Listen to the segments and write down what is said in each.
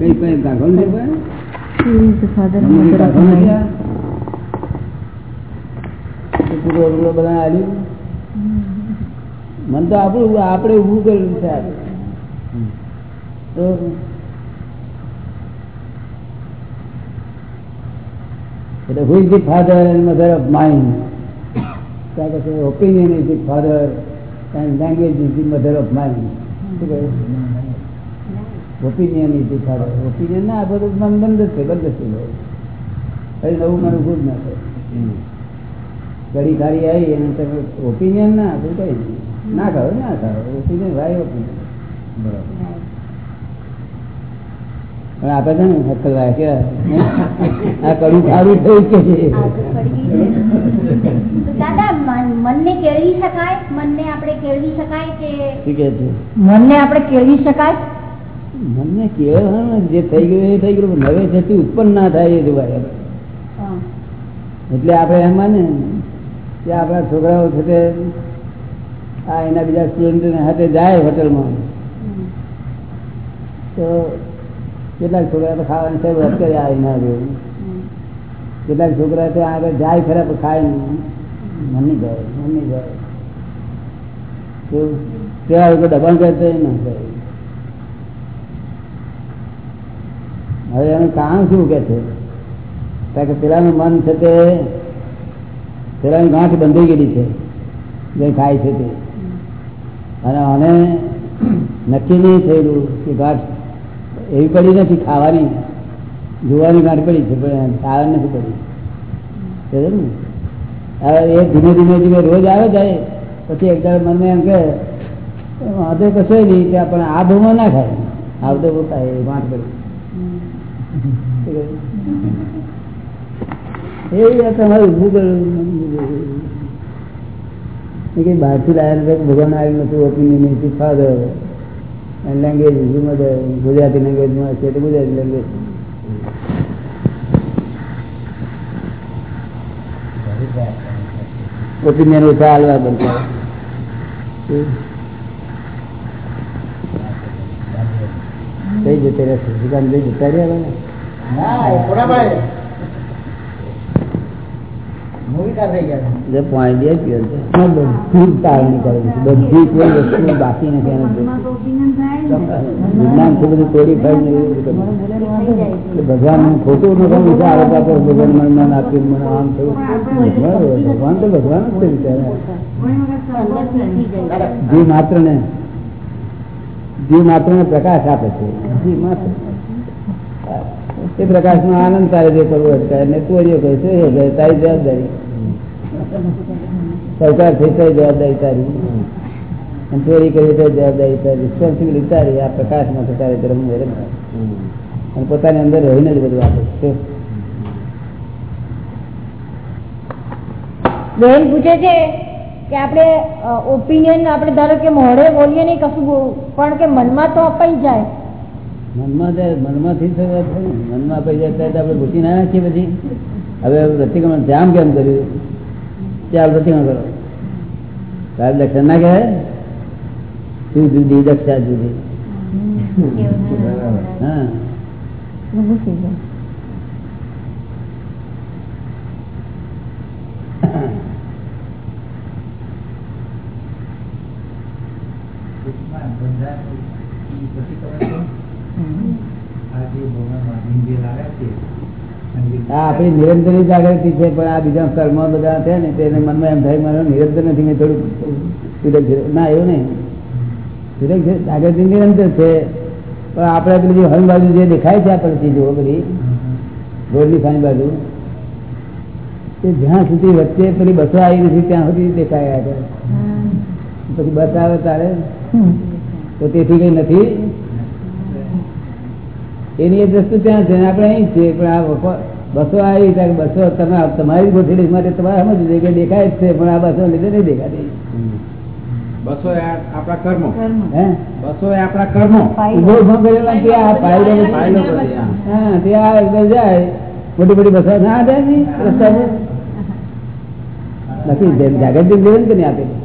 કઈ કઈ કાઢો ને? મન તો આપણું આપણે ઊભું કરેલું છે. તો એટલે who is the father and mother of mind? ત્યાં કહે the father and language is the mother of mind. શું કહે? Opinion ઇઝ the ઓપિનિયન ના આ બધું મન બંધ છે બંધ છે. ભાઈ નવું મન ગુજ ના થાય. ઘડી ખારી આવી અને તમે ઓપિનિયન ના આપે કઈ ના ખાવ ના ખાવ. ઓપિનિયન ભાઈ ઓપિનિયન પણ આપે છે ને હક્કલ કે આ કડું ખારું થયું કે છે. દાદા મન- મનને કેળવી શકાય? મનને આપણે કેળવી શકાય કે શું કે છે? મનને આપણે કેળવી શકાય? મને કેવું જે થઈ ગયું એ થઈ ગયું નવે થતી ઉત્પન્ન ના થાય એ જોવાય. એટલે આપણે એમ માને કે આપણા છોકરાઓ છે તે આ એના બીજા સ્ટુડન્ટ હાથે જાય હોટલમાં. તો કેટલાક છોકરા તો ખાવાની સાહેબ અત્યારે આવી ના જેવું કેટલાક છોકરા તો આગળ જાય ખરા પણ ખાય નહીં. મમ્મી જાય મમ્મી જાય તો ત્યાં આગળ દબાણ કરતા ના થાય હવે એનું કારણ શું કે છે? કારણ કે પેલાનું મન છે તે, પેલાની ગાંઠ બંધાઈ ગયેલી છે, જે ખાય છે તે. અને આને નક્કી નહીં થયેલું કે ગાંઠ એવી પડી નથી, ખાવાની, જોવાની ગાંઠ પડી છે, પણ ખાવાની નથી પડી. ને? હવે એ ધીમે ધીમે ધીમે રોજ આવે જાય, પછી એક મને એમ કે, વાંધો કશો નહીં કે પણ આ ભૂમાં ના ખાય. આવતો ખાય ગાંઠ પડી. એ તમારું ઊભું કરેલું એ બહારથી લાયા ભગવાન આવ્યું નથી opinion is father language mother Gujarati લેંગ્વેજમાં છે તો ગુજરાતી લેંગ્વેજ ઓપિનિયન ઓછા હાલવા બનતા. કઈ જતે રહેશે દુકાન કઈ જતા રહ્યા ને? બધું. બધી કોઈ વસ્તુ બાકી નથી વિજ્ઞાન ખૂબ બધું તોડી ભગવાન ખોટું ભગવાન વિશે આરોપ ભગવાન મને મન આપ્યું મને આમ થયું. બરાબર. ભગવાન તો ભગવાન જ છે માત્ર ને. જીવ માત્ર ને પ્રકાશ આપે છે. જીવ માત્ર. એ પ્રકાશ નો આનંદ તારે જે કરવો ને તું જે કહે છે એ કહે તારી જવાબદારી. સરકાર થઈ તો જવાબદારી તારી? અને ચોરી કરી તો જવાબદારી તારી? રિસ્પોન્સિબિલિટી તારી આ પ્રકાશમાં માટે તારે ધર્મ અને પોતાની અંદર રહીને જ બધું આપે છે. બેન પૂછે છે કે આપણે ઓપિનિયન આપણે ધારો કે મોઢે બોલીએ નહીં કશું પણ કે મનમાં તો અપાઈ જાય. મનમાં જાય મનમાંથી શરૂઆત થાય ને. મનમાં અપાઈ જાય ત્યારે આપણે ભૂસી ના નાખીએ પછી. હવે પ્રતિક્રમણ જામ કેમ કર્યું? ચાલ પ્રતિક્રમણ કરો. સાહેબ દક્ષા ના કહેવાય? શું જુદી દક્ષા જુદી. હા જાય આ આપણી નિરંતર જાગૃતિ છે પણ આ બીજા કર્મ બધા છે ને તેને મનમાં એમ થાય મારો નિરંતર નથી મેં થોડું સુરક્ષ ના એવું નહીં. સુરક્ષ જાગૃતિ નિરંતર છે. પણ આપણે પેલી હન બાજુ જે દેખાય છે આપણે ચીજો બધી. રોડની સાની બાજુ. તે જ્યાં સુધી વચ્ચે પેલી બસો આવી નથી ત્યાં સુધી દેખાય આગળ પછી બસ આવે તારે તો તેથી કઈ નથી. એની એ વસ્તુ ત્યાં છે આપણે અહીં છીએ પણ આ બસો આવી ત્યારે બસો તમે તમારી ગોઠવી માટે તમારે સમજ કે દેખાય જ છે પણ આ બસો લીધે નહીં દેખાતી. બસો આપણા કર્મો. હે? બસો એ આપણા કર્મો. ઊભો ઊભો કરેલા પાયલો પાયલો હા. ત્યાં એકદમ જાય. મોટી મોટી બસો. ના જાય નહીં. રસ્તા પર નથી જાગૃતિ નિરંતરની આપેલી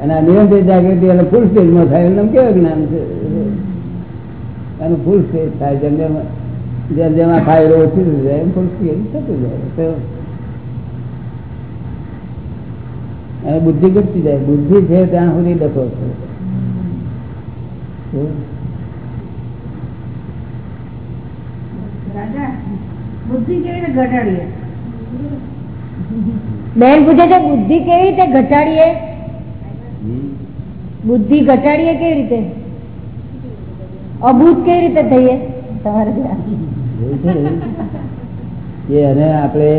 અને આ નિરંતર જાગૃતિ એટલે ફૂલ સ્ટેજમાં થાય એમને કેવું જ્ઞાન છે. એનું ફૂલ સ્ટેજ થાય જેમ જેમ જેમ જેમ આ ફાયદો ઓછી થતી જાય એમ ફૂલ સ્ટેજ થતું જાય. અને બુદ્ધિ ઘટતી જાય. બુદ્ધિ છે ત્યાં સુધી ડખો છે? બુદ્ધિ કેવી રીતે ઘટાડીએ? બેન પૂછે છે બુદ્ધિ કેવી રીતે ઘટાડીએ. બુદ્ધિ ઘટાડીએ કેવી રીતે? અભૂત કેવી રીતે થઈએ? તમારે કે આપણે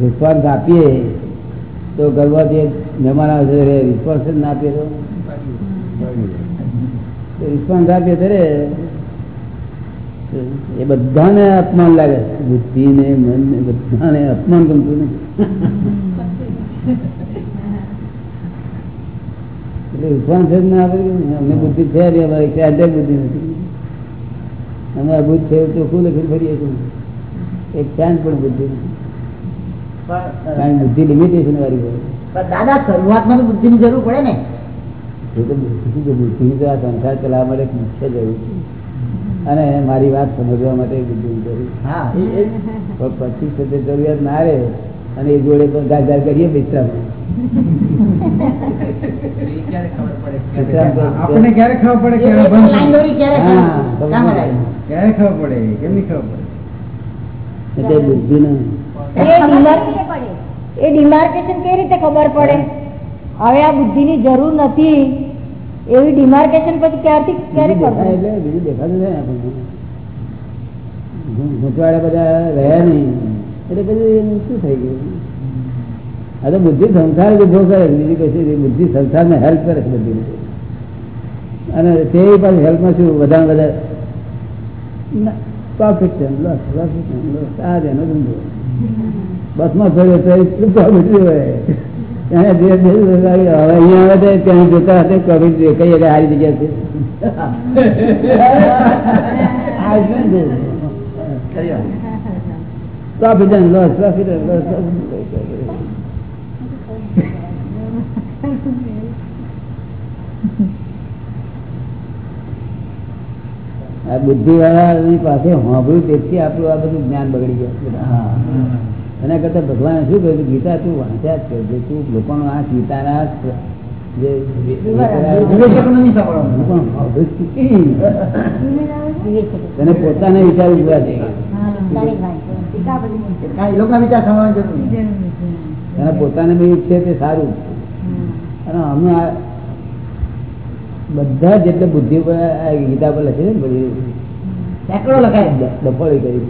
રિસ્પોન્સ આપીએ તો ગરબા જે મહેમાન આવે રિસ્પોન્સ જ ના આપીએ તો? રિસ્પોન્સ આપીએ ત્યારે એ બધાને અપમાન લાગે. બુદ્ધિ ને મન ને બધાને અપમાન ગમતું નથી. ના અમને બુદ્ધિ છે અમારી ક્યાં બુદ્ધિ નથી. અમે અભૂત છે ચોખ્ખું લખીને ફરીએ છીએ? એક ચાંદ પણ બુદ્ધિ નથી. બુદ્ધિ લિમિટેશન વાળી હોય. દાદા શરૂઆતમાં બુદ્ધિની જરૂર પડે ને. એ તો બુદ્ધિ તો બુદ્ધિની તો આ સંસાર ચલાવવા માટે મુખ્ય જરૂર છે. અને મારી વાત સમજવા માટે બુદ્ધિ જરૂર પછી જરૂરિયાત ના રહે. અને એ જોડે પણ ગાજાર કરીએ વિશ્રામ આપણને ક્યારે ખબર પડે ક્યારે કામ ખબર પડે? કેમની ખબર પડે? એટલે એ ડિમાર્કેશન કેવી રીતે ખબર પડે? હવે આ બુદ્ધિની જરૂર નથી. એવી ડિમાર્કેશન પછી ક્યારથી ક્યારે એટલે બીજું દેખાતું છે ને આપણને બધા રહ્યા નહીં. એટલે પછી શું થઈ ગયું? તો બુદ્ધિ સંસાર જ ઊભો કરે બીજી કશું બુદ્ધિ બુદ્ધિ સંસારને હેલ્પ કરે છે બધી રીતે. અને તે પાછું હેલ્પમાં શું? વધારે વધારે. પ્રોફિટ છે લોસ પ્રોફિટ લોસ આ જ એનો ધંધો. બસમાં ફર્યો તો પ્રોફિટ હોય. એને હવે અહીંયા આવે છે ત્યાં જોતા હતા પ્રોફિટ કઈ એટલે સારી જગ્યા છે. Profit and loss profit and loss આ બુદ્ધિ વાળાની પાસે સાંભળ્યું તેથી આપણું આ બધું જ્ઞાન બગડી ગયું. એના કરતા ભગવાન શું કહ્યું ગીતા તું વાંચ્યા જ કરજે તું લોકોનો આ ગીતાના જે તને પોતાને વિચાર ઊભા છે. પોતાને બી છે તે સારું. અને અમે બધા જેટલે બુદ્ધિ પર ગીતા પર લખી ને બધી, ડફોળી કરી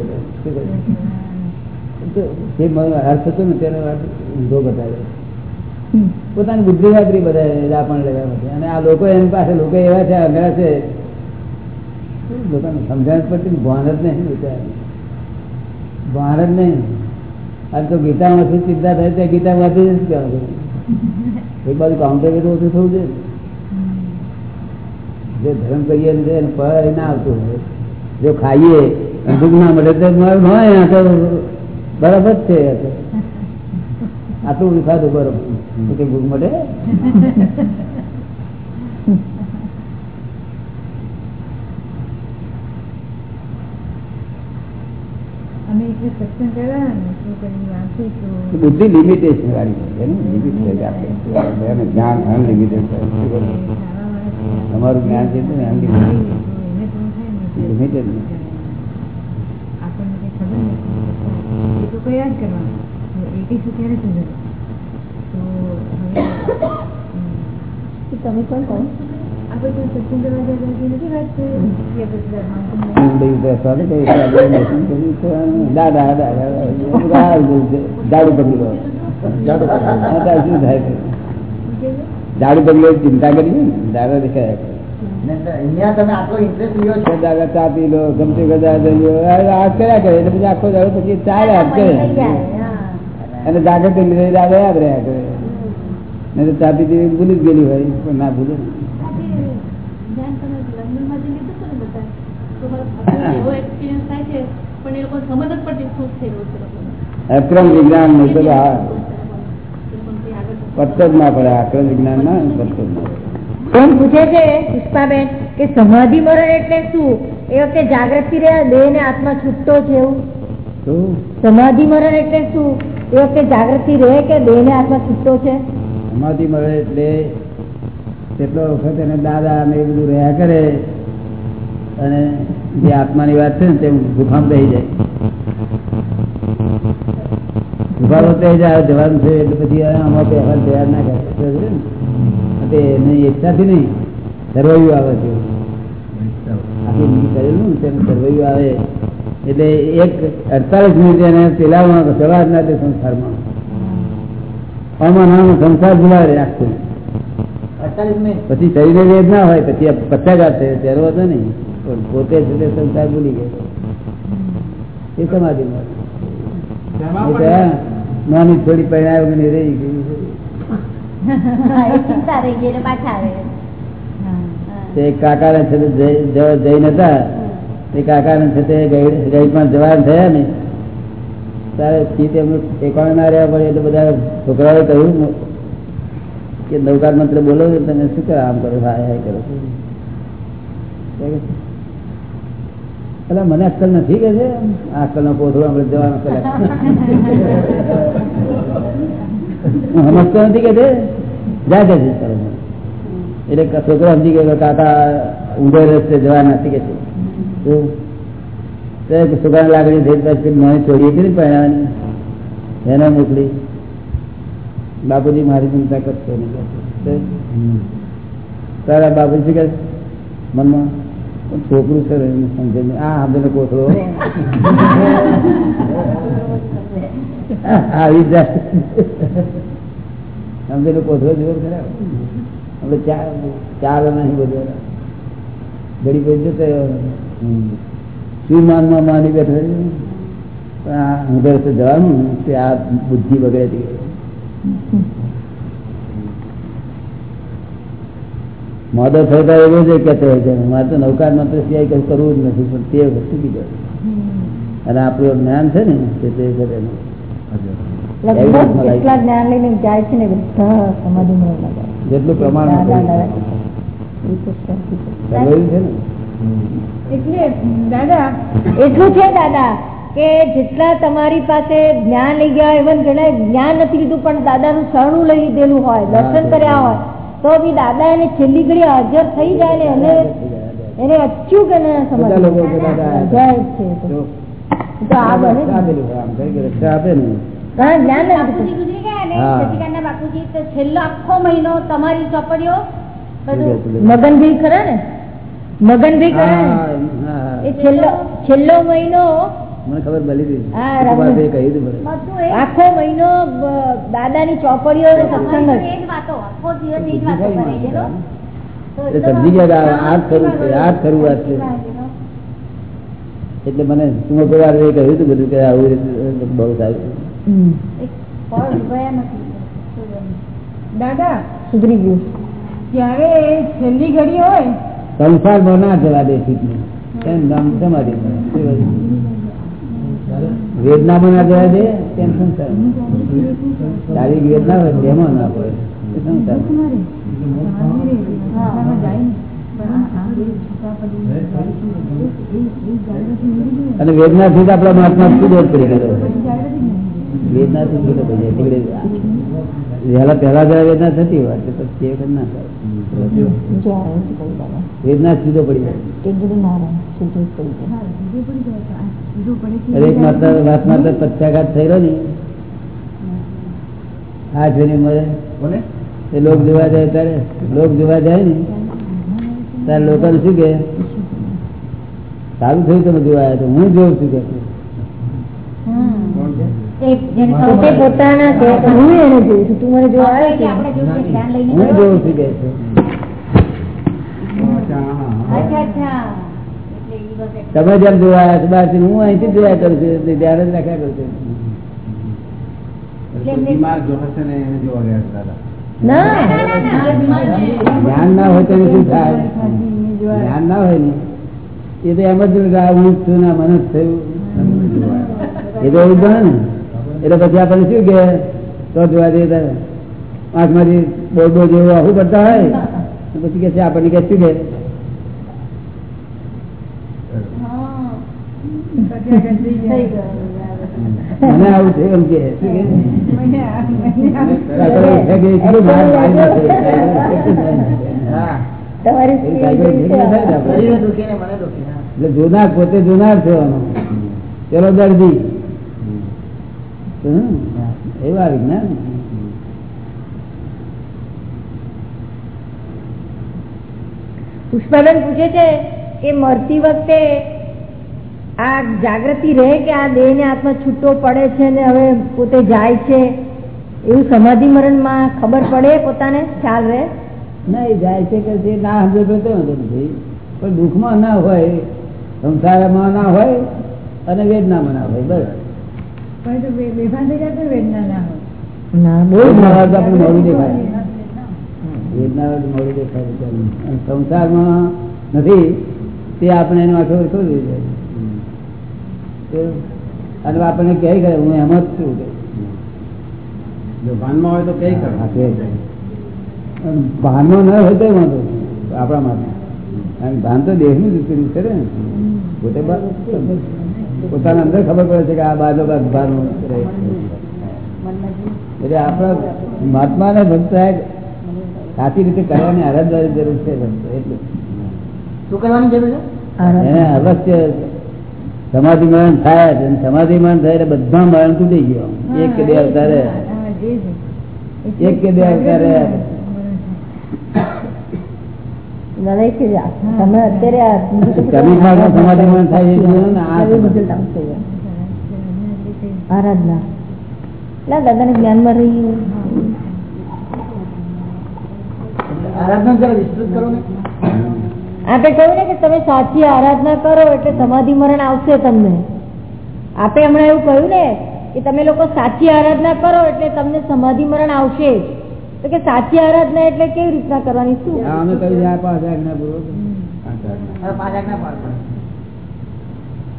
જે અર્થ હતો ને તેનો અર્થ ઊંધો બતાવ્યો. પોતાની બુદ્ધિ વાપરી બધા રાપણ લેવા માટે અને આ લોકો એની પાસે, લોકો એવા છે, અઘરા છે. લોકોને સમજણ પડતી ભાન જ નહીં વિચાર ભાન જ નહીં. અને તો ગીતામાં શું ચિંતા થાય ત્યાં ગીતામાંથી જ કહેવાનું એક બાજુ કાઉન્ટર કેટલું ઓછું થવું છે જે ધર્મ કરીએ એને ફળ ના આવતું હોય. જો ખાઈએ દુઃખ ના મળે તો મારું હોય, તો બરાબર છે. આટલું ખાધું બરોબર. ભૂખ મળે અમે એટલે સત્સંગ કર્યા ને તો કઈ વાંચે તો તો બુદ્ધિ લિમિટેશન વાળી જ્ઞાન અનલિમિટેડ છે. તમારું જ્ઞાન છે ને અનલિમિટેડ લિમિટેડ આપણને કઈ ખબર નથી. એ તો કયા જ કરવાનું તો શું ક્યારે સુધરે તો તમે પણ કહો આપણે તો સત્સંગ કરવા જતા હતી નથી વાત કરી કે પછી ધર્માંતર મુંબઈ બેસવા દે, કઈ આપણે દર્શન કર્યું તો દાદા દાદા દાદા ઝાડુ પકડી લો ઝાડુ પકડી શું થાય છે? ઝાડુ પકડી લો, ચિંતા કરી ને દાદા દેખાય. ચા પી લો ગમતે ગદા આ કર્યા કરે એટલે પછી આખો દાડો પછી ચાલે હાથ કરે. અને જાગૃતિ યાદ રહ્યા કરે. નહીં તો ચા ભૂલી જ ગયેલી હોય પણ ના ભૂલે ધ્યાન તમે લંડનમાં જઈને લીધું હતું ને બધા તો આપણને એવો એક્સપિરિયન્સ થાય છે પણ એ લોકો સમજ જ પડતી શું થઈ રહ્યું છે લોકોને. અક્રમ વિજ્ઞાન નહીં તો પત્તો જ ના પડે અક્રમ વિજ્ઞાન ના પત્તો જ ના એમ પૂછે છે પુષ્પાબેન કે સમાધિ મરણ એટલે શું? એ વખતે જાગૃતિ રહ્યા દેહ ને આત્મા છૂટતો છે એવું. સમાધિ મરણ એટલે શું? એ વખતે જાગૃતિ રહે કે દેહ ને આત્મા છૂટતો છે? સમાધિ મરણ એટલે કેટલો વખત એને દાદા ને એ બધું રહ્યા કરે અને જે આત્માની વાત છે ને તેમ ગુફામાં થઈ જાય. ગુફામાં જાય જવાનું છે એટલે પછી આમાં પહેલા તૈયાર ના કરે? તે એની ઈચ્છાથી નહીં સરવૈયું આવે છે. આખી જિંદગી કરેલું ને તેનું સરવૈયું આવે. એટલે એક અડતાલીસ મિનિટ એને પેલામાં જવા જ ના દે સંસારમાં. આમાં નાનો સંસાર ભૂલાવે મિનિટ. પછી શરીરે વેદ ના હોય પછી આ પચાઘાત ત્યારે હતો નહીં. પણ પોતે છે તે સંસાર ભૂલી ગયો. એ સમાધિ નાની થોડી વગરની રહી ગઈ તે એક કાકાને છે તે જય- હતા એ કાકાને છે તે ગઈ- ગઈમાં જવાન થયા ને ત્યારે ચીત એમનું ઠેકાણે ના રહ્યા પડે એટલે બધા છોકરાઓએ કહ્યું કે નવકાર મંત્ર બોલો છો તમે શું કરો? આમ કરો હાય હાય કરો. છો એટલે મને અક્કલ નથી કે છે અક્કલ નો પોથળો આપણે જવાનો સમજતો નથી કે છે જાય છે એટલે છોકરો સમજી ગયો કાકા ઊંધો રસ્તે જવા નથી કે છે છોકરાને લાગણી થઈ પછી મને છોડીએ કે નહીં પહેણાવાની એને મોકલી બાપુજી મારી ચિંતા કરશો નહીં. તારા બાપુજી કે મનમાં છોકરું ને એને સમજે નહીં. આ આપણે કોથળો આવી જાય. સમજેલો કોથળો જેવો ખરા? આપણે ચાર ચાર નહીં બધો. ઘડી પછી જતો શું માનમાં માની બેઠો? પણ આ રસ્તે જવાનું, તે આ બુદ્ધિ બગડે છે થયો થતા એવો જ કહેતો હોય છે. મારે તો નૌકાર માત્ર સિવાય કઈ કરવું જ નથી પણ તે વસ્તુ બીજો અને આપણું જ્ઞાન છે ને તે તે કરે એટલા ને જેટલું દાદા. દાદા ને? એટલે દાદા એટલું છે દાદા કે જેટલા તમારી પાસે જ્ઞાન લઈ ગયા એવન ઘણા જ્ઞાન નથી લીધું પણ દાદાનું શરણું લઈ લીધેલું હોય દર્શન કર્યા હોય તો બી દાદા એને છેલ્લી ઘડી હાજર થઈ જાય ને એને એને અચ્યું સમજ કે જાય છે તો. આ બને બાપુજી તો છેલ્લો આખો મહિનો તમારી ચોપડીઓ બધું મગનભાઈ ખરા ને? મગનભાઈ ખરા ને? એ છેલ્લો મહિનો મને ખબર મળી ગઈ. કહી એ આખો મહિનો દાદાની ચોપડીઓ સત્સંગ સમજી ગયા આ- આ ખરું છે આ ખરું વાત છે. એટલે મને તું એ કહ્યું હતું બધું કે આવું રીતે બહુ સારું દાદા સુધરી ગયું. ત્યારે છેલ્લી ઘડી હોય. સંસાર બના જવા દે એમ નામ સમાધિ મળે. પણ ના જવા દે તેમ શારીરિક વેદના હોય, તેમાં ના હોય અને વેદના થી આપણા મહાત્મા શું જ પડી ગયો વેદનાથી છૂટો પડી જાય તીકડે વહેલા પહેલા જરા વેદના થતી હોય તો પછી એ ના થાય. વેદના સીધો પડી જાય. એક માત્ર વાત માત્ર પક્ષાઘાત થયેલો ને આ જોઈને મળે એ લોક જોવા જાય ત્યારે લોક જોવા જાય ને ત્યારે લોકો શું કે? સારું થયું તમે જોવા આવ્યા તો હું જોઉં છું કે પોતે પોતાના છે હું એને જોઉં છું તું મને જોવા આવે છે આપણે જોયું છે, ધ્યાન હું જોઉં છું કે છે. અચ્છા અચ્છા એટલે ઈ વખતે તમે જેમ જોવા આવ્યા છો બહારથી હું અહીંથી જોયા કરું છું ધ્યાન જ રાખ્યા કરું છું. ને હોય તો શું થાય? ધ્યાન ના હોય ને. એ તો એમ જ જોયું હું છું ને મને થયું. એ તો એવું ગણ ને. એટલે પછી આપણને શું કે તો જોવા જઈએ આંખમાંથી બોલ બોલ જેવું આવું કરતા હોય પછી કે છે આપણને કે શું કે? મને આવું છે એમ કે. માર મારી આપણે. જોનાર પોતે જોનાર થવાનો. ચલો દર્દી. એવું આ વિજ્ઞાન. પુષ્પાબેન પૂછે છે કે મરતી વખતે આ જાગૃતિ રહે કે આ દેહ ને આત્મા છૂટો પડે છે ને હવે પોતે જાય છે? એવું સમાધિ મરણમાં ખબર પડે પોતાને? ખ્યાલ રહે? ના એ જાય છે કે જે ના સમજે તો વાંધો નથી. પણ દુઃખમાં ના હોય સંસારમાં ના હોય અને વેદનામાં ના હોય બસ. ના હોય. ના વેદના આપણને મોડું દેખાય. વેદના મોડું દેખાય સંસારમાં નથી તે આપણે એનો આખો શું જોઈએ અને આપણને કહે કે હું એમ જ છું કે. જો ભાનમાં હોય તો કઈ કરો ભાનમાં ન હોય તો વાંધો આપણા માટે. ભાન તો દેહનું જ છે ને. પોતે બા- પોતાના અંદર ખબર પડે છે કે આ બાજુ એટલે આપણા મહાત્માને ભક્ત સાચી રીતે કરવાની આરાધવાની જરૂર છે એટલે. શું કરવાની જરૂર છે? એને અવશ્ય સમાધિ મરણ થાય છે સમાધિ મરણ થાય એટલે બધા મરણ તૂટી ગયો. એક કે બે અવતારે. એક કે બે અવતારે એ જોયું ને જ્ઞાન આરાધના. જ્ઞાનમાં રહી આરાધના આપે કહ્યું ને કે તમે સાચી આરાધના કરો એટલે સમાધિ મરણ આવશે તમને. આપે હમણાં એવું કહ્યું ને કે તમે લોકો સાચી આરાધના કરો એટલે તમને સમાધિ મરણ આવશે. જ તો કે સાચી આરાધના એટલે કેવી રીતના કરવાની? શું? આ અમે કહ્યું આ પાંચ આજ્ઞા પૂર્વક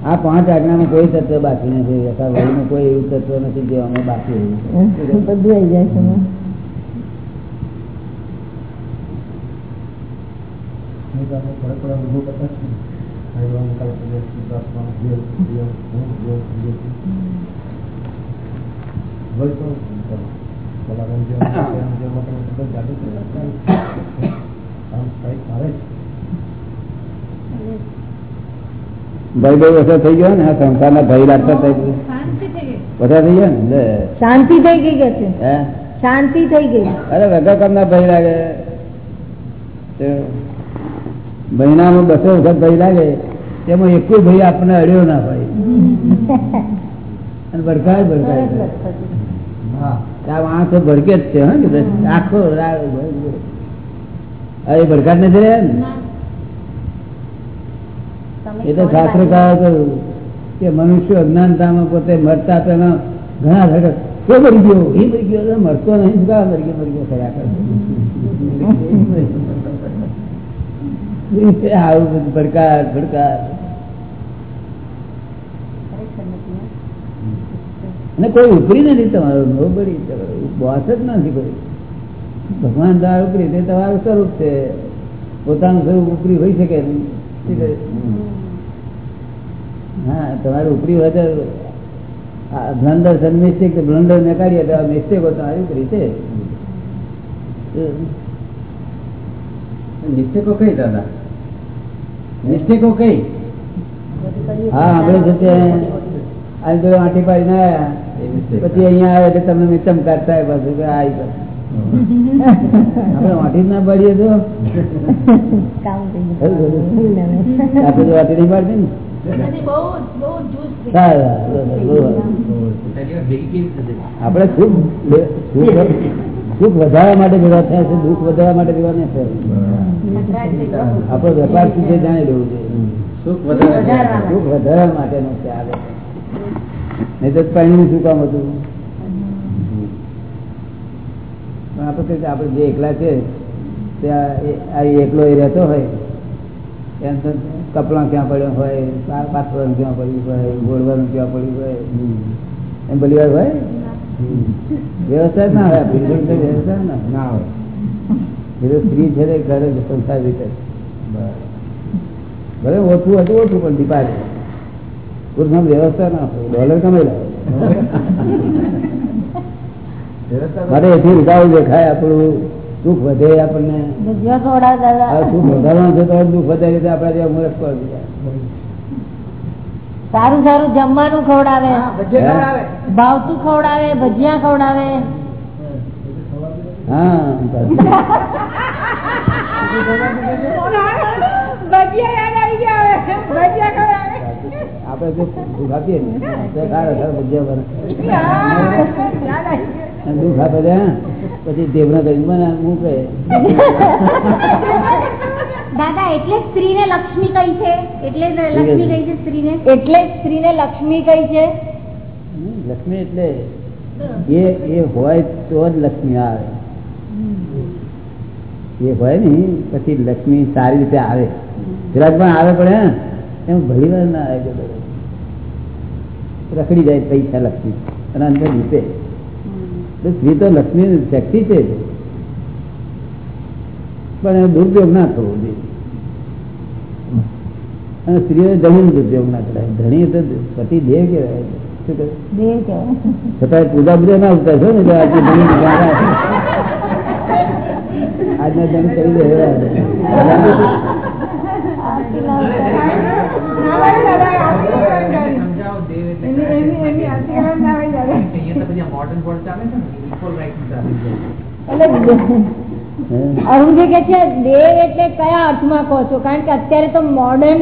આ પાંચ આજ્ઞા આજ્ઞામાં કોઈ તત્વ બાકી નથી. કોઈ એવું તત્વ નથી જે અમે બાકી. બધું આવી જાય છે એમાં. ભાઈ બહુ ઓછા થઈ ગયો ને આ સંસારના ભય રાખતા થઈ ગયો. શાંતિ થઈ ગઈ. ઓછા થઈ ગયા ને? શાંતિ થઈ ગઈ કે છે? શાંતિ થઈ ગઈ. અરે વગર કામના ભય લાગે. તો મહિનામાં બસો વખત ભય લાગે. તેમાં એક ભાઈ આપણને અડ્યો ના ભાઈ અને ભડકાય ભડકાય. હા. આ માણસો ભડકે જ છે હા કે બસ આખો રાત ભડકે. હવે એ ભડકાટ નથી રહ્યા એ તો શાસ્ત્ર કહે કે મનુષ્ય અજ્ઞાનતામાં પોતે મરતા તેના ઘણા ભડક કે મરી ગયો એ મરી ગયો મરતો નહીં શું કામ મરી ગયો મરી ગયો કરે આવું બધું ભડકાટ ભડકાટ. અને કોઈ ઉપરી નથી તમારું નોબડી બોસ જ નથી કોઈ. ભગવાન તમારું ઉપરી તે તમારું સ્વરૂપ છે. પોતાનું સ્વરૂપ ઉપરી હોઈ શકે હા તમારું ઉપરી હોય તો બ્લન્ડર મિસ્ટેક બ્લન્ડર ને કાઢીએ તો મિસ્ટેકો તમારી ઉપરી છે. મિસ્ટેકો કઈ દાદા? મિસ્ટેકો કઈ? હા આપણે છે આંટી એ mistake. પછી અહીંયા આવે એટલે તમે મેં ચમકાર થાય પાછું કે આવી વાંટી ના પાડીએ તો. વાંટી નહીં પાડતી ને. આપણે સુખ વધારવા માટે ભેગા થયા છે દુઃખ વધારવા માટે ભેગા નહીં થયા આપણો વેપાર સુધી જાણી લેવું છે. સુખ વધારે સુખ વધારવા માટેનો છે. આ વેપાર. નહીં તો પાણી શું કામ હતું? પણ આપણે આપણે જે એકલા છે ત્યાં આ એકલો એ રહેતો હોય એમ તો કપડા ક્યાં પડ્યો હોય પાથરવાનું ક્યાં પડ્યું હોય ગોળવાનું ક્યાં પડ્યું હોય એમ ભલી વાર હોય? વ્યવસ્થા ના હોય બિલકુલ વ્યવસ્થા ના હોય. ના હોય. એ તો સ્ત્રી છે તે ઘરે સંસાર રીતે. બરાબર. ઓછું હતું ઓછું પણ દીપાડે પુરુષમાં વ્યવસ્થા ના હોય. ડોલર કમાઈ લાવે મારે એથી ઉગાવ દેખાય આપણું સુખ વધે આપણને. ભજીયા ખવડાવે સુખ વધારવાનું છે તો દુઃખ વધારે રીતે આપણા જેવા મૂર્ખ પર સારું સારું જમવાનું ખવડાવે. ખવડાવે. ભાવતું ખવડાવે ભજીયા ખવડાવે. હા. આપીએ ને તો સારા સારા ભજીયા બને દુઃખ આપે છે પછી દેવના કરી મને હું કહે દાદા એટલે જ સ્ત્રીને લક્ષ્મી કઈ છે? એટલે લક્ષ્મી કઈ છે સ્ત્રીને? એટલે જ સ્ત્રીને લક્ષ્મી કઈ છે? લક્ષ્મી એટલે એ એ હોય તો જ લક્ષ્મી આવે. એ હોય ને પછી લક્ષ્મી સારી રીતે આવે. જરાક પણ આવે પડે હે, એમ ઘણી વાર ના આવે. રખડી જાય પૈસા લક્ષ્મી. અને અંદર જીતે સ્ત્રી તો લક્ષ્મી શક્તિ છે પણ એનો દુરુપયોગ ના થવો જોઈએ. અને સ્ત્રીઓ ધણી દુરુપયોગ ના કરાય. ધણી તો પતિ દેહ કહેવાય. છતાં પૂજા પૂજા ના ઉતર છો ને તો આજે. આજના કરી દે સમજાવો દેવ એટલે અહીંયા તો બધા modern world ચાલે છે ને equal rights ચાલે છે એટલે અરુણજી કે છે દેવ એટલે કયા અર્થમાં કહો છો? કારણ કે અત્યારે તો મોડર્ન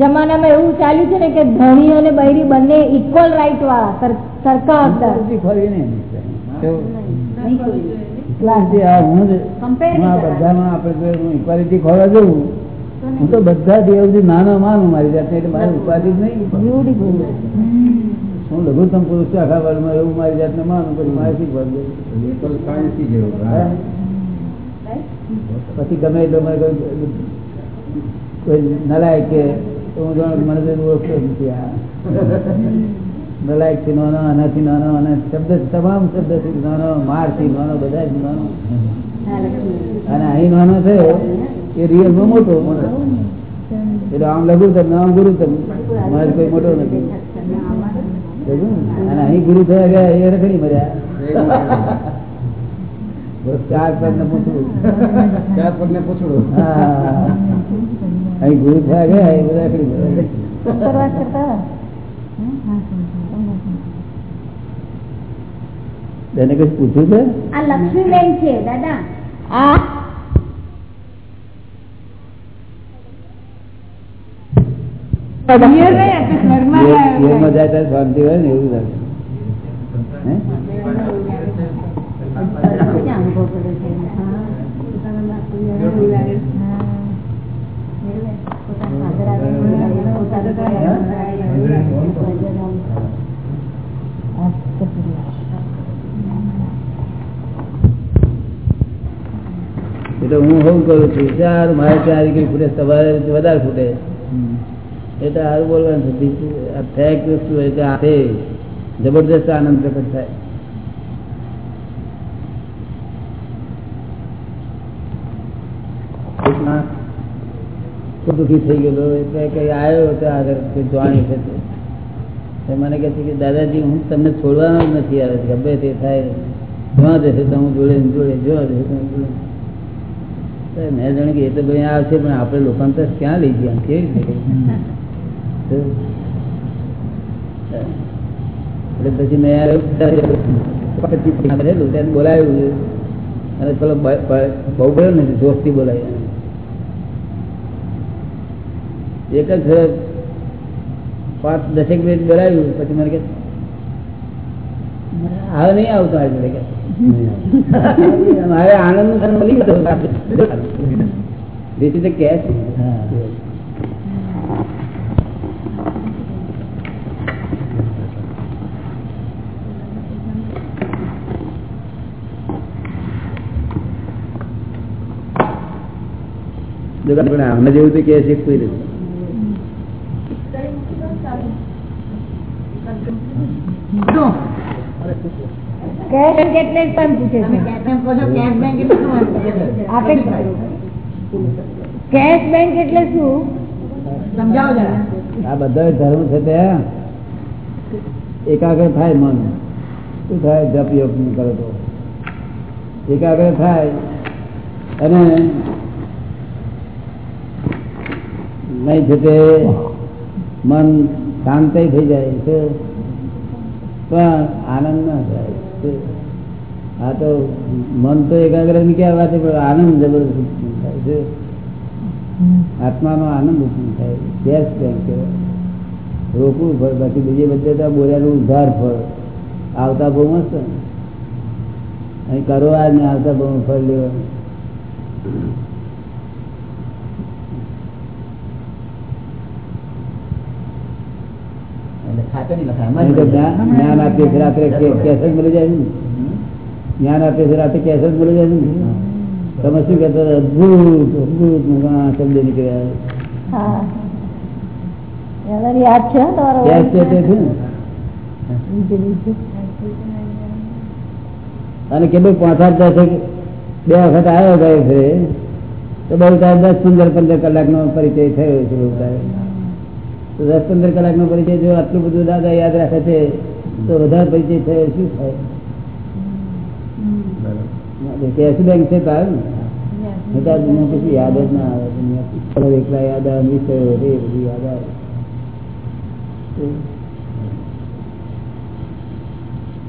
જમાનામાં એવું ચાલ્યું છે ને કે ધણી અને બૈરી બંને ઇક્વલ રાઈટ વાળા સરખા. ઇક્વાલિટી હું. ખોરવા જવું તો બધા દેવથી નાનો માનું મારી જાતે એટલે મારી ઉપાધિ જ નહીં. હું લઘુત્તમ પુરુષ છું આખા વર્લ્ડમાં એવું મારી જાતને માનું પછી મારે શી ખબર પછી ગમે એટલો મને કોઈ નલાયક કે હું જાણું મને ઓળખતો નથી આ નલાયકથી નાનો આનાથી નાનો અને શબ્દ તમામ શબ્દથી નાનો મારથી નાનો બધા જ નાનો. અને અહીં નાનો થયો એ નો મોટો એટલે આમ લઘુત્તમ આમ ગુરુત્તમ મારે કોઈ મોટો નથી? અને અહીં ગુરુ થયા ગયા એ રખડી મર્યા. ચાર પગ ને પૂછડું. ચાર પગને પૂછડું. અહીં ગુરુ થયા ગયા એ બધા રખડી મર્યા. ઉપરવાસ કરતા હતા? એને કઈ પૂછ્યું છે? આ લક્ષ્મીબેન છે દાદા. આ? ઘેરમાં જાય શાંતિ હોય ને એવું લાગે એટલે હું હું કરું છું? ચાર મારે ચાર ફૂટે, સવારે વધારે ફૂટે. એટલે સારું બોલવાનું છે. બીજું વસ્તુ એટલે આપે જબરદસ્ત આનંદ પ્રગટ થાય. દુઃખી થઈ ગયેલો એટલે કઈ આવ્યો હતો આગળ છે તે. તે મને કહે છે કે, દાદાજી, હું તમને છોડવાનો જ નથી આવે ગમે તે થાય. જોવા જશે તો હું જોડે જોડે જોવા જશે તો હું જોડે. મેં જાણ્યું કે એ તો ભાઈ આવશે, પણ આપણે લોકાંતર ક્યાં લઈ ગયા કેવી રીતે તો પછી મેં રહેલું તેને બોલાવ્યું અને પેલો બહુ બોલ્યો ને જોશથી બોલાવ્યો એક જ પાંચ, દસેક મિનિટ બોલાવ્યું પછી મને કે હવે નહીં આવતો આજે. મને કે મારે આનંદનું ધર્મ ગયો આમને જેવું તો કે છે કોઈ નથી કેશ બેંક એટલે પણ પૂછે તમે છે કેશ બેંક કહો છો? કેશ બેંક એટલે શું? સમજાવો આ બધા ધર્મ છે તે એકાગ્ર થાય મન. શું થાય? જપ યોગ કરો તો. એકાગ્ર થાય. અને નહીં છે તે, મન શાંત થઈ જાય છે. પણ આનંદ ના થાય. આ તો મન તો એકાગ્રની ક્યાં વાત, પણ આનંદ જબરદસ્ત થાય છે. આત્માનો આનંદ ઉત્પન્ન થાય ગેસ કેમ કહેવાય રોકવું ફળ બાકી બીજે બધે તો બોલ્યાનું ઉધાર ફળ. આવતા બહુ મસ્ત અહીં કરો આજ ને આવતા બહુ ફળ લેવાનું એટલે ખાતો નહીં લખાય અહીં તો જ્ઞાન આપીએ છીએ રાત્રે કેસર મળી જાય ને? જ્ઞાન આપીએ છીએ રાત્રે કેસર મળી જાય ને? તમે શું કહેતો અદભુત અદ્ભુત શબ્દ નીકળ્યા. યાદ છે ને? અને કેટલું? પાંચ કે બે વખત આવ્યો ગયો છે તો બહુ દસ પંદર પંદર કલાકનો પરિચય થયો છે બહુ દસ પંદર કલાકનો પરિચય જો આટલું બધું દાદા યાદ રાખે છે તો વધારે પરિચય થયો શું થાય? કેશ બેંક છે તાર ને? બધા દુનિયા કશું યાદ જ ના આવે એકલા યાદ આવે વિષયો રે બધું યાદ આવે.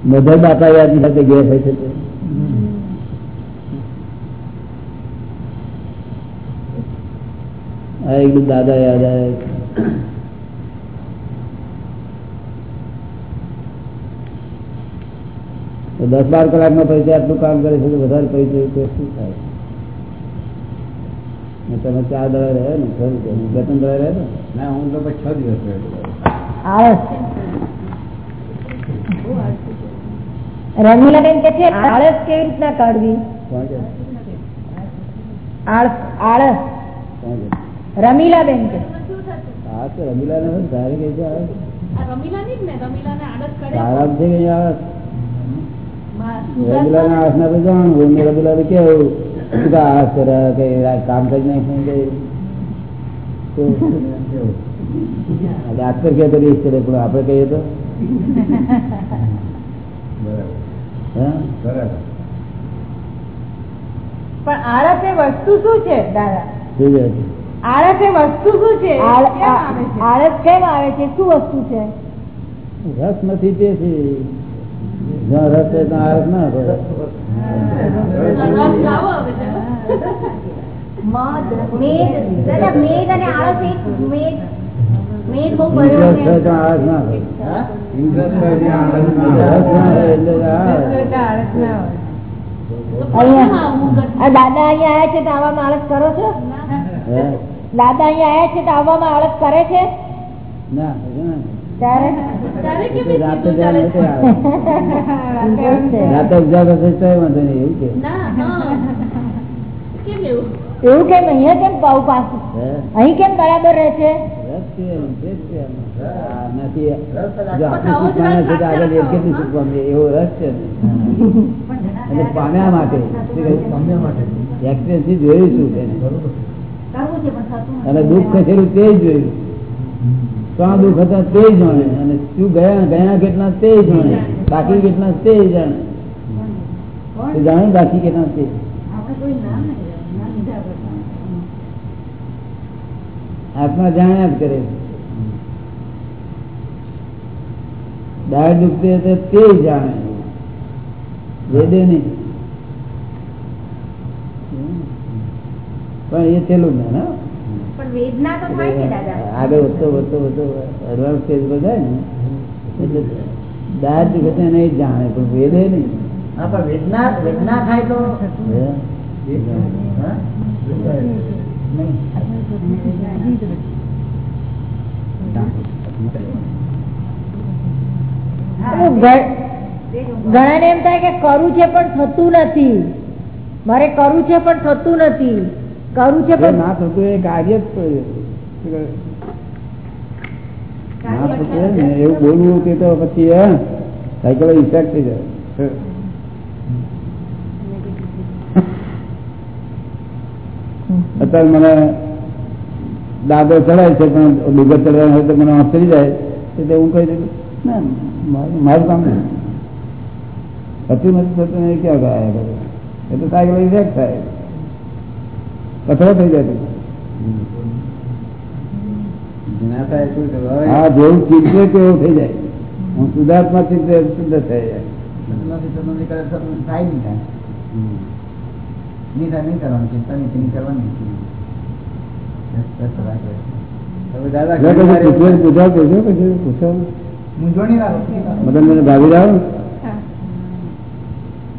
બધા બાપા યાદ સાથે ગેર થઈ છે આ એકલું દાદા યાદ આવે. દસ બાર કલાકનો પૈસા આટલું કામ કરે છે વધારે પૈસા તો શું થાય? તમે ચાર દવા રહ્યા ને ખરું કે હું બે દવા રહ્યા ને? ના હું તો છ દિવસ રમીલાબેન કે છે આળસ કેવી રીતના કાઢવી? આળસ? રમીલાબેન કે? હા તો રમીલા ને સારી આવે ને કરે. તારા છે માં ના તો જાણવું ને રમીલા કેવું? આસ કરે કે કામ કરી નાખ્યું કે? ડાક્ટર કે તો રીસ પણ આપણે કહીએ તો? બરાબર. પણ આળસ એ વસ્તુ શું છે દાદા? આળસ એ વસ્તુ શું છે? આળસ કેમ આવે છે? શું વસ્તુ છે? રસ નથી તે છે. જ્યાં રસ હોય. દાદા ત્યાં ના અહીંયા. દાદા આવ્યા છે તો આવવામાં આળસ કરો છો? દાદા અહીંયા આવ્યા છે તો આવવામાં આળસ કરે છે? ના. રાતે તો વાંધો નહીં એવું એવું કેમ અહીંયા કેમ પાઉ અહીં કેમ બરાબર રહે છે નથી આગળ કેટલું શીખવાનું એવો રસ છે ને. એટલે પામ્યા માટે એક્સપિરિયન્સ જોયું છે. અને દુઃખ ખસેલું તે જોયું ક્યાં દુઃખ હતા તે જાણે. અને શું ગયા? ગયા કેટલા? તે જાણે. બાકી કેટલા? તે જાણે. જાણે બાકી કેટલા? તે. આત્મા જાણ્યા જ કરે. દાળ દુખતી તો તે જાણે. વેદે નહીં. પણ એ છેલ્લું જ્ઞાન હા. આગળ વધતો વધતો વધતો એડવાન્સ સ્ટેજ પર જાય ને એટલે દાળ દુખે એને જાણે પણ વેદે નહીં હા પણ વેદના વેદના થાય તો હે? હા? પેલું ઘ- ઘણાને એમ થાય કે કરું છે પણ થતું નથી મારે કરવું છે પણ થતું નથી કરું છે પણ ના થતું એ કાર્ય જ ના થતું ને એવું બોલવું કે તો પછી સાયકલ ઇફેક્ટ થઈ જાય. અત્યારે મને દાદો ચડાય છે પણ ડુગર ચડવાનો હોય તો મને આંસરી જાય એટલે હું કહી દઉં ના મારું કામ નથી હતી નથી થતું એ ક્યાં ગાય એ તો સાયકલ ઇફેક્ટ થાય. કચરો થઈ જાય પછી. જ્ઞાતા એ શું કરવું? હવે હા જેવું ચીજે તેવું થઈ જાય હું સુધાર્થમાં ચિંતે શુદ્ધ થઈ જાય નથી થતું, નહીં કરે તો થાય નહીં થાય. નહીં થાય નહીં કરવાનું ચિંતા નહીં નહીં કરવાની બસ, બસ રાખે. હવે દાદા એટલે ઘણી વાર કશું એવું- પૂછો પૂછો પૂછો પૂછો મૂંઝવણની વાત હતી. મદન મને ભાગી જાઓ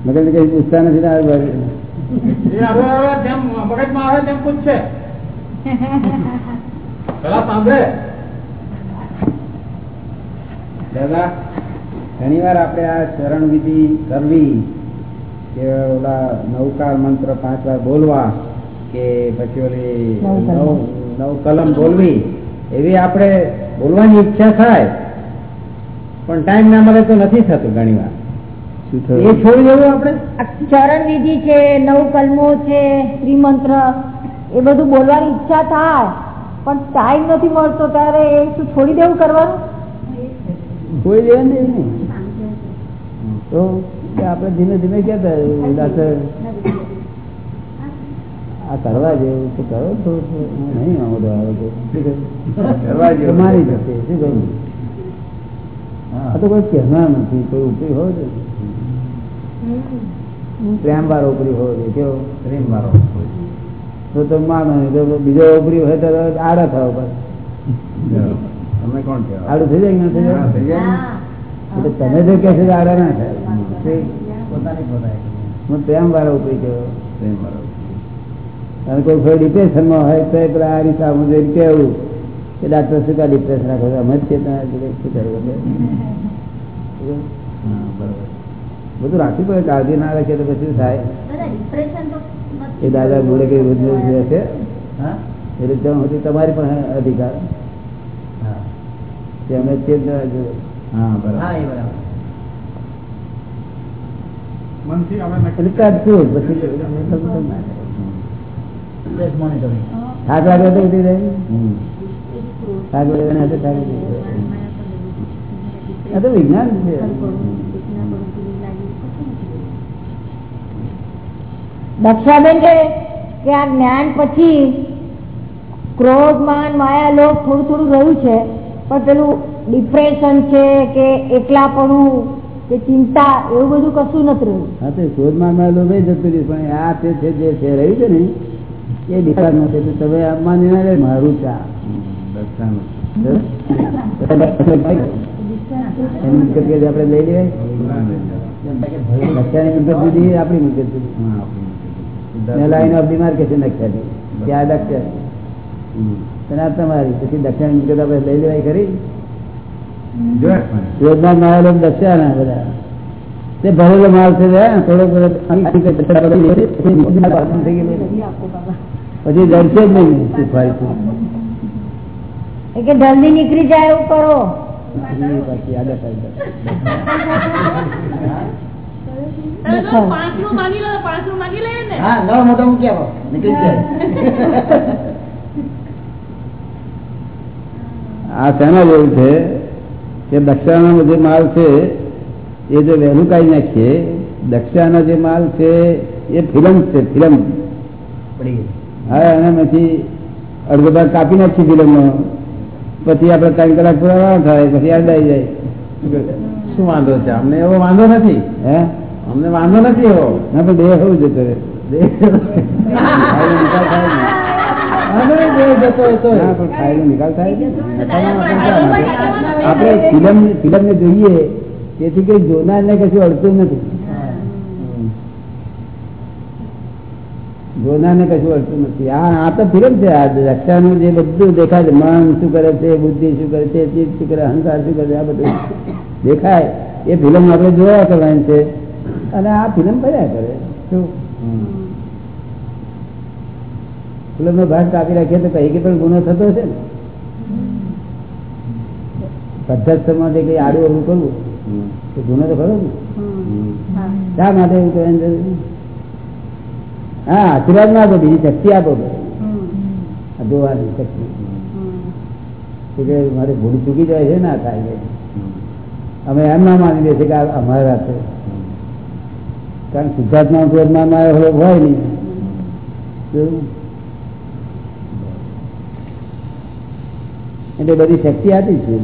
મગન કઈ પૂછતા નથી મગજમાં આવે તેમ પૂછશે પેલા સાંભળે. દાદા ઘણી વાર આપણે આ ચરણ વિધિ કરવી કે ઓલા નવકાર મંત્ર પાંચ વાર બોલવા કે પછી ઓલી નવ કલમ. નવ નવ કલમ બોલવી એવી આપણે બોલવાની ઈચ્છા થાય. પણ ટાઈમ ના મળે તો નથી થતું ઘણી વાર એ છોડી દેવું આપણે? ચરણ વિધિ છે નવ કલમો છે ત્રિમંત્ર એ બધું બોલવાની ઈચ્છા થાય પણ ટાઈમ નથી મળતો ત્યારે એ શું છોડી દેવું કરવાનું? છોડી દેવાનું નહીં. તો આપણે ધીમે ધીમે દાસર આ કરવા જેવું તો કરો થોડું થોડું નહીં આવો આવે તો. કરવા જેવું. મારી જશે શું કહ્યું? આ તો કોઈ કહેનાર નથી કોઈ ઉપયોગ હોય પ્રેમ વાળો ઉપરી હોવો જોઈએ. કેવો? પ્રેમ વાળો તો તો માનો બીજો ઉપરી હોય તો આડા થવા પર તમે કોણ છો આડું થઈ જાય કે ના થઈ જાય? જાય એટલે તમે જો કહે છે આડા ના થાય. પોતાની પોતાની હું પ્રેમ વાળો ઉપરી કહેવો પ્રેમ વાળો અને કોઈ કોઈ ડિપ્રેશનમાં હોય તો પેલા આ રીતે આમ જઈને કહેવું કે ડાક્ટર શું કા ડિપ્રેશન રાખો અમે જ કે શું બરોબર બધું રાખવું પડે કાળજી ના રાખીએ તો પછી થાય? દાદા ડિપ્રેશન તો એ દાદા જોડે કઈ રોજ રોજ રહેશે? એટલે ત્યાં સુધી તમારી પણ અધિકાર. હા. કે અમે તે. હા બરાબર. હા એ બરાબર. મનથી આપણે એટલે કાઢશું જ, પછી તો તમે તો ના થાય. Yes, monitoring. થાક લાગે તો ઉઠી જાય હમ. થાક લાગે એને હાથે થાક લાગે. આ તો વિજ્ઞાન છે દક્ષાબેન કે આ જ્ઞાન પછી ક્રોધ માન માયા લોક થોડું થોડું રહ્યું છે પણ પેલું ડિપ્રેશન છે કે એકલાપણું કે ચિંતા એવું બધું કશું નથી રહ્યું હા તો ક્રોધમાં માં લોભે જતું રહ્યું પણ આ તે છે જે છે રહ્યું છે ને એ ડિફાર નથી તો તમે આમ માની ના લે મારું ચા. એની આપણે લઈ મિલકત આપણી મિલકત જુદી હા, આપણું. મેં લાઈન ઓફ ડિમાર્કેશન લખ્યા છે કે આ દક્ષ હમ. અને આ તમારી પછી દક્ષિણ લઈ લેવાય ખરી? યોજના માલ દક્ષાના બધા. તે ભરેલો માલ છે ને, થોડો થોડો થઈ ગયેલો. પછી જડશે જ નહીં કે જલ્દી નીકળી જાય એવું કરો. પછી પાછી હા નીકળી જાય. આ શેના જેવું છે કે દક્ષિણાનો જે માલ છે એ જો વહેલું કાઢી નાખીએ દક્ષિણાનો જે માલ છે એ ફિલ્મ છે ફિલ્મ. હા એના પછી અડધો ભાગ કાપી નાખીએ ફિલ્મનો. પછી આપણે ત્રણ કલાક પૂરા થાય પછી અડાઈ જાય. શું વાંધો છે? અમને એવો વાંધો નથી. હે? અમને વાંધો નથી એવો. ના, પણ દેહ એવું જતો રહે ને. કશું અડતું નથી. નથી. આ તો ફિલ્મ છે. આ રક્ષાનું જે બધું દેખાય છે. મન શું કરે છે, બુદ્ધિ શું કરે છે, ચિત્ત શું કરે, અહંકાર શું કરે આ બધું દેખાય. એ ફિલ્મ આપણે જોયા કરવાની છે. અને આ ફિલ્મ કર્યા કરે. શું? ફિલ્મ નો ભાગ કાપી રાખીએ તો કઈ પણ ગુનો થતો છે ને. પદ્ધતિમાં જે કઈ આડું અવળું કરવું તો ગુનો તો ખરો ને. શા માટે એવું કહે હા આશીર્વાદ ના આપો બીજી શક્તિ આપો. જોવાની શક્તિ. કે મારે ભૂલ ચૂકી જાય છે ના થાય છે. અમે એમ ના માની દે છે કે અમારા છે. કારણ સિદ્ધાર્થમાં ઉપયોગમાં એવો હોય નહીં. એટલે બધી શક્તિ આપી છે.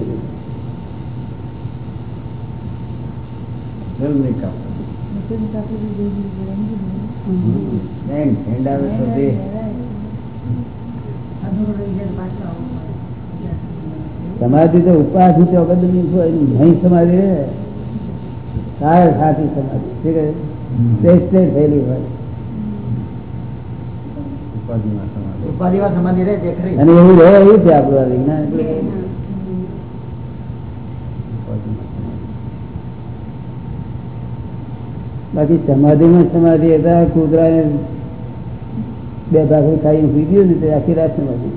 સમાધિ તો ઉપાધિ તો અગત્ય નહીં સમાધિ રે સાચી સમાધિ. ઠીક છે. શ્રેષ્ઠ થયેલી હોય ઉપાધિમાં સમાધિ રહે તે ખરી અને એવું રહે એવું છે આપણું વિજ્ઞાન સમાધિ. બાકી સમાધિમાં સમાધિ હતા કૂતરાને બે ભાગો ખાઈ સુઈ ગયું ને તે આખી રાત સમાધિ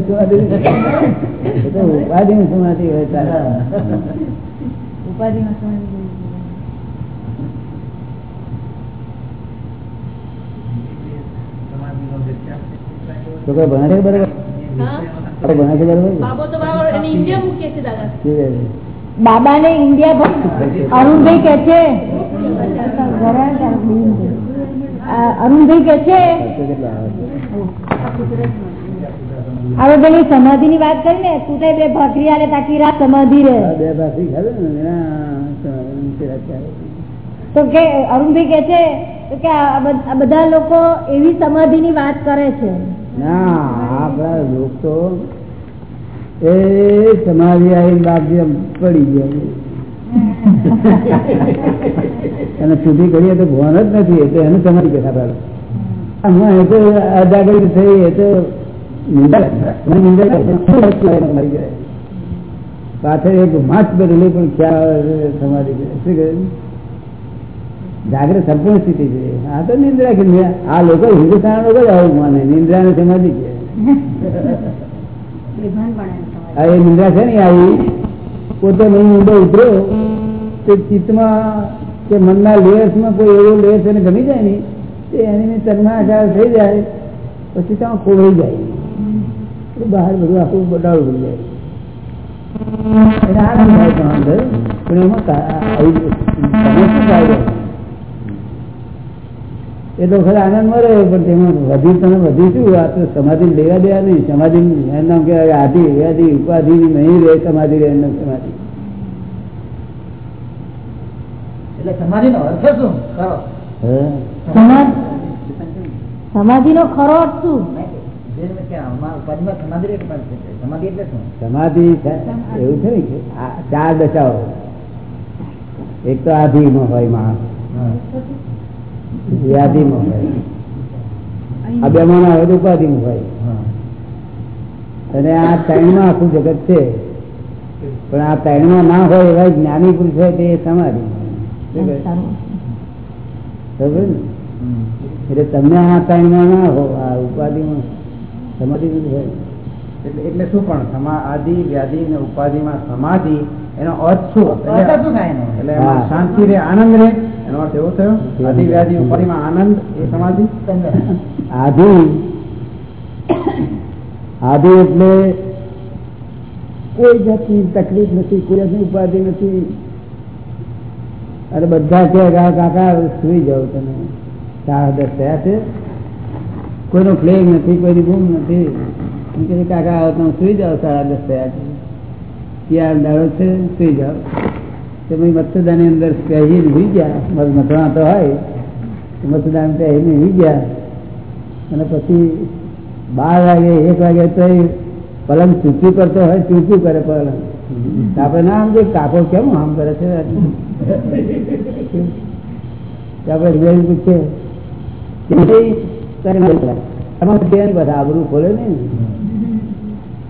ઉપાધિ. એ સમાધિ હોય તારા ઉપાધિમાં સમાધિ છોકરા ભણે છે બરાબર? બાબો ઇન્ડિયા ને ઇન્ડિયા અરુણભાઈ કે છે. અરુણભાઈ કે છે ખર્ચો કેટલો આવે છે? હવે પેલી સમાધિ ની વાત કરી ને તું તો બે ભાખરી આલે તાકી રાત સમાધિ રે. બે ભાખરી ખાધે. તો કે અરુણભાઈ કે છે કે બધ- લોકો એવી સમાધિ ની વાત કરે છે. ના આપણા લોકો એ સમાધિ આવી બાપજી પડી ગયા અને સુધી કરીએ તો ભગવાન જ નથી એટલે એને સમાધિ પાડે આમાં એ તો થઈ એ તો નિંદા મને નિંદા મરી ગયા પાછળ એક માસ બદલી પણ ખ્યાલ છે સમાધિ શું કહ્યું જાગ્રત સંપૂર્ણ સ્થિતિ છે. આ તો નિંદ્રા કે આ લોકો હિન્દુસ્તાન લોકો જ આવું માને. નિંદ્રા ને સમાધિ આ એ નિંદ્રા છે ને આવી પોતે નહીં ઊંડો ઉતર્યો તે ચિત્તમાં કે મનના લેયર્સમાં કોઈ એવો લેયર્સ એને ગમી જાય ને એની તન્માચાર થઈ જાય પછી ત્યાં ખોવાઈ જાય. બહાર બધું આખું બટાળું થઈ જાય થાય અંદર પણ એમાં તો ખરા આનંદ મળે પણ તેમાં વધી તમે વધી શું? આ તો સમાધિ લેવા દેવા નહીં. સમાધિ એનું નામ કહેવાય આધિ વ્યાધિ ઉપાધિ નહીં રહે સમાધિ રહે એનું સમાધિ. એટલે સમાધિ નો અર્થ શું? ખરો. સમાધિ નો ખરો અર્થ શું? સમાધિ રહે કે પણ છે. સમાધિ એટલે શું? સમાધિ એવું છે ને આ ચાર દશાઓ. એક તો આધિમાં હોય માણસ. વ્યાધિમાં હોય. આ બે માં હોય તો હોય. અને આ ત્રણમાં આખું જગત છે. પણ આ ત્રણમાં ના હોય એવા જ્ઞાની પુરુષ હોય તે સમાધિ? એટલે તમને આ ત્રણમાં ના હો આ ઉપાધિમાં. સમાધિ એટલે એટલે શું પણ? સમા આદિ વ્યાધિ ને ઉપાધિમાં સમાધિ એનો અર્થ શું? એટલે એમાં શાંતિ રે આનંદ રે એનો અર્થ એવો થયો આદિ વ્યાધિ ઉપાધિમાં આનંદ એ સમાધિ? આધિ આધિ એટલે કોઈ જાતની તકલીફ નથી કોઈ જાતની ઉપાધિ નથી. અરે બધા કે કાકા સુઈ જાઓ તમે. ચાર દસ થયા છે. કોઈનો ફ્લેગ નથી, કોઈની ગુમ નથી. કાકા આવો તમે સુઈ જાઓ, સાડા દસ થયા છે. ત્યાં દાડો છે, સુઈ જાઓ. તમે મતદાનની અંદર પહેરીને સુઈ ગયા. મારું મતદાન તો હોય. મતદાન પહેરીને સુઈ ગયા. અને પછી બાર વાગે, એક વાગે તો પલંગ ચૂચું કરતો હોય ચૂચું કરે પલંગ. આપડે ના આમ કાકો કેમ આમ કરે છે? આપણે રિઝલ્ટ પૂછીએ કે ભાઈ તારે ના બોલાય. તમારે બેન બધા આબરૂ ખોલે ને.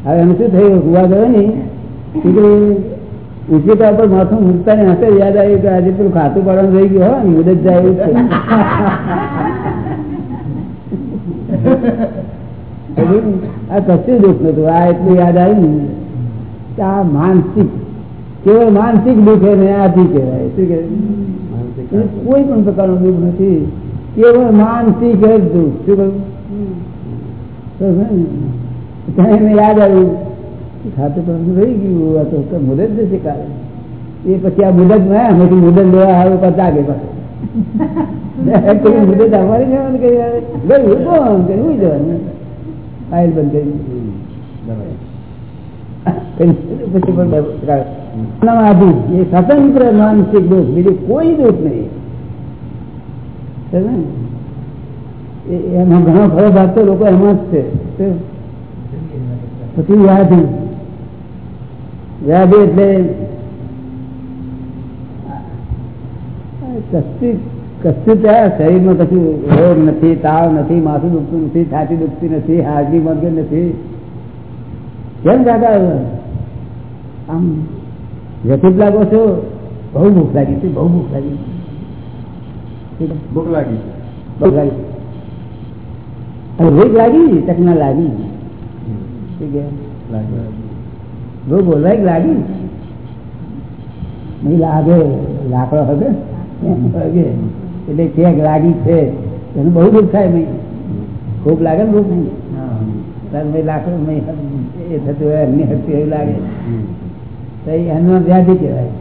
હવે એમ શું થયું? ગુવા ગયો ને. કે ઉચિતા માથું મૂકતા ને હશે યાદ આવ્યું કે આજે પેલું ખાતું પાડવાનું રહી ગયું હોય ને મુદત જાય એવું છે. આ કશું દુઃખ નતું આ એટલું યાદ આવ્યું ને. કે આ માનસિક કેવળ માનસિક દુઃખ એને આથી કહેવાય. શું કહેવાય? કોઈ પણ પ્રકારનું દુઃખ નથી. કેવળ માનસિક જ દુઃખ શું કહ્યું તો છે ને, ત્યાં એને યાદ આવ્યું કે ખાતે પણ રહી ગયું આ તો તો મુદત જશે કાલે એ પછી આ મુદત ના હમેથી મુદત લેવા આવ્યો પાછા જાગે પાછો કોઈ મુદત આવવાની જવાનું કરી આવે ગયું કોણ કે હું જવાનું ફાઇલ બંધ કરી પછી પણ આધીન એ સ્વતંત્ર માનસિક દોષ બીજું કોઈ દોષ નહીં સમજે ને? એ- એમાં ઘણો ખરો ભાગ તો લોકો એમાં જ છે. શું? પછી વ્યાધિ વ્યાધિ એટલે કશું કશું ત્યાં શરીરમાં કશું રોગ નથી, તાવ નથી, માથું દુખતું નથી, છાતી દુખતી નથી હાજરી મગજ નથી. કેમ દાદા આમ વ્યથિત લાગો છો? બહુ ભૂખ લાગી છે, બહુ ભૂખ લાગી ભૂખ લાગી છે લાગી ભૂખ લાગી તકના લાગી શું કે બહુ બોલવાય લાગી નહીં લાગે લાકડો હવે લાગે એટલે ક્યાંક લાગી છે। એનું બહુ દુઃખ થાય ભાઈ। ખૂબ લાગે ને ભૂખ નહીં? તારે લાકડું નહીં એ થતું હોય એમની હકતી એવું લાગે. તો એનો વ્યાધિ કહેવાય.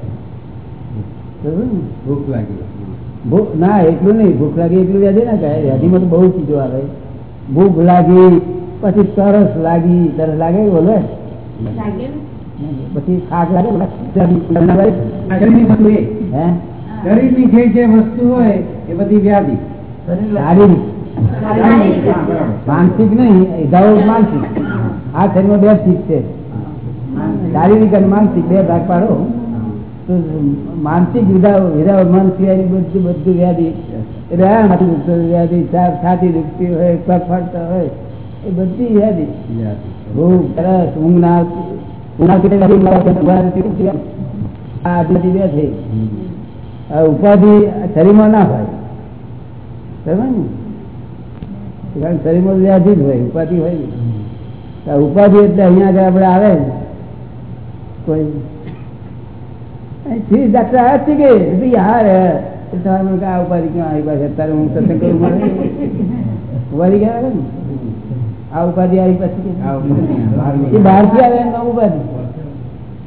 ભૂખ લાગી. ભૂખ ના એટલું નહીં ભૂખ લાગી એટલું વ્યાધી ના કહે વ્યાધીમાં તો બહુ ચીજો આવે. ભૂખ લાગી પછી તરસ લાગી. તરસ લાગે બોલે? પછી ખાક લાગે શરીરની હે? શરીરની જે જે વસ્તુ હોય એ બધી વ્યાધિ શારીરિક. માનસિક નહીં ઇધાઓ માનસિક. આ શરીરમાં બે ચીજ છે. શારીરિક અને માનસિક બે ભાગ પાડો. માનસિક વિધાઓ વિધાઓ માનસિક એની બધી બધું વ્યાધિ. નથી દુખતું વ્યાધિ છાતી દુખતી હોય પગ ફાટતા હોય એ બધી વ્યાધિ. ભૂખ તરસ ઊંઘ ના આવતી ઉપાધિ શરીરમાં ના હોય. કારણ કે શરીરમાં વ્યાધિ જ હોય ઉપાધિ હોય. ઉપાધિ એટલે અહીંયા આગળ આપણે આવે કોઈ યાર એ તમારે આ ઉપાધિ ક્યાં આવી પાસે અત્યારે હું સત્સંગ કરું મળે ઉપાધિ ક્યાં આવે ને? આ ઉપાધિ આવી પછી કે? આ ઉપાધિ બહારની. એ બહારથી આવે એમ ઉપાધિ.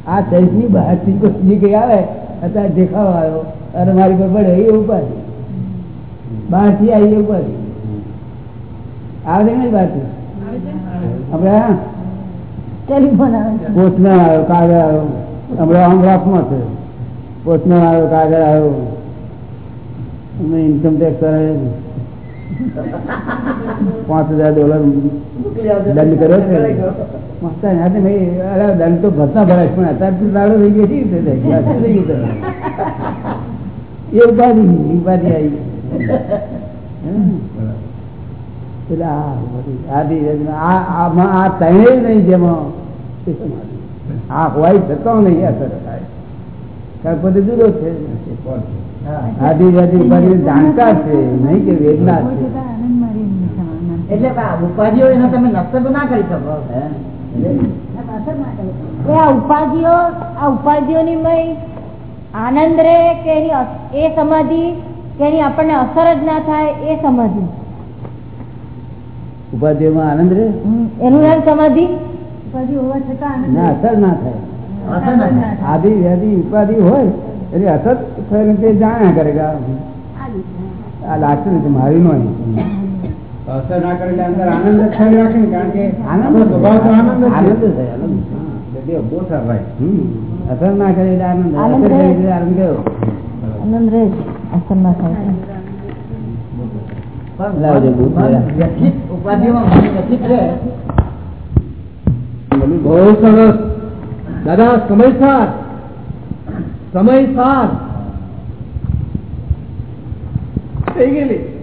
આ શરીરની બહારથી કોઈ કઈ આવે અત્યારે દેખાવ આવ્યો. અરે મારી પર પડે એ ઉપાધિ. બહારથી આવી એ ઉપાધિ. આવે ને બહારથી? આપણે હા? ટેલિફોન આવે. પોસ્ટમેન આવ્યો કાગળ આવ્યો હમણાં માં છે. પોસ્ટમેન આવ્યો કાગળ આવ્યો. અમે ઇન્કમ ટેક્સ પાંચ હજાર ડોલર દંડ કર્યો છે. દંડ તો ભરતા ભરાય, પણ અત્યારે તો થઈ ગયો. થઈ એ ઉપાધિ ઉપાધિ આવી આ ત્રણેય નહીં, જેમાં આ હોય, છતાં નહીં અસર થાય. કારણ જુદો છે. આદિ ઉપાધિ જાણતા છે નહીં કે વેદના છે. એટલે ઉપાધિઓ એનો તમે નક્સર તો ના કરી શકો. આ ઉપાધિઓ આ ઉપાધિઓની મય આનંદ રહે કે એની અસ- એ સમાધિ કે એની આપણને અસર જ ના થાય એ સમાધિ. ઉપાધિઓમાં આનંદ રહે? એનું નામ સમાધિ? ઉપાધિ હોવા છતાં આનંદ ના અસર ના થાય. આદિ વ્યાધિ ઉપાધિ હોય એટલે અસર થઈને તે જાણ્યા કરે આ- આ લાગતું નથી મારી નો અસર ના કરે એટલે અંદર આનંદ જ થઈ રાખે ને કારણ કે આનંદ સ્વભાવ તો આનંદ આનંદ છે. થાય right. હમ. અસર ના કરે એટલે આનંદ આનંદ રહે. આનંદ ગયો. આનંદ રહે અસર ના થાય. રહે? બહુ સરસ. દાદા સમયસાર સમયસાર થઈ ગયેલી.